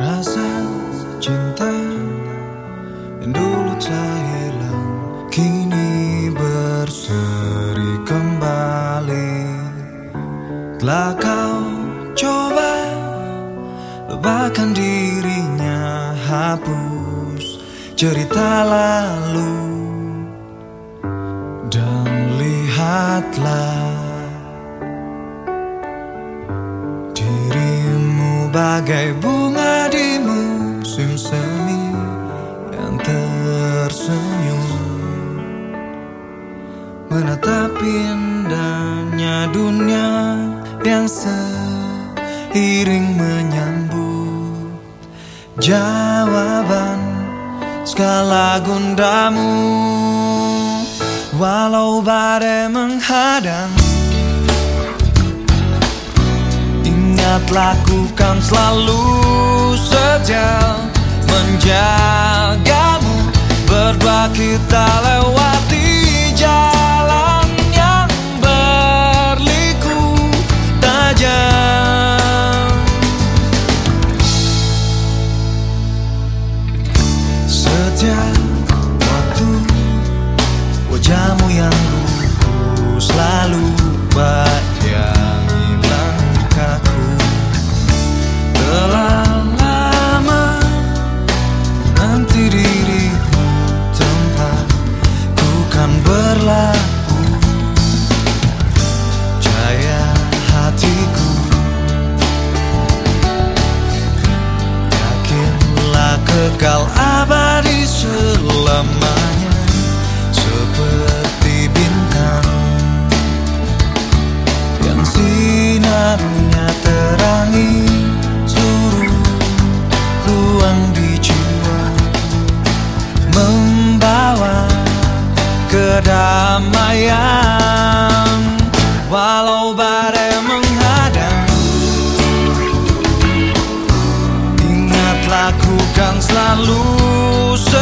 Rasa cinta yang dulu tak hilang Kini berseri kembali. Telah kau coba lupakan dirinya Hapus cerita lalu Dan lihatlah Dirimu bagai di musim Yang tersenyum Menatap indahnya dunia Yang seiring menyambut Jawaban segala gundamu. Walau badai menghadang Ingat lakukan selalu setia Menjagamu. Berdua kita lewati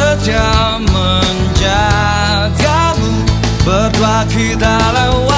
setia menjagamu. Berdua kita lewati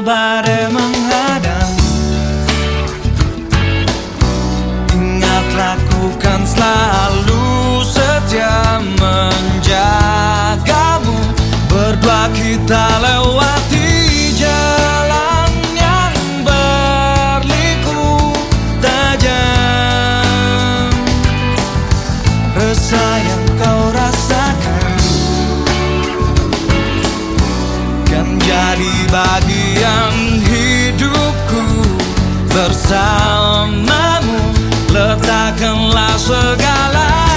Walau jadi bagian hidupku Bersamamu Letakkanlah segala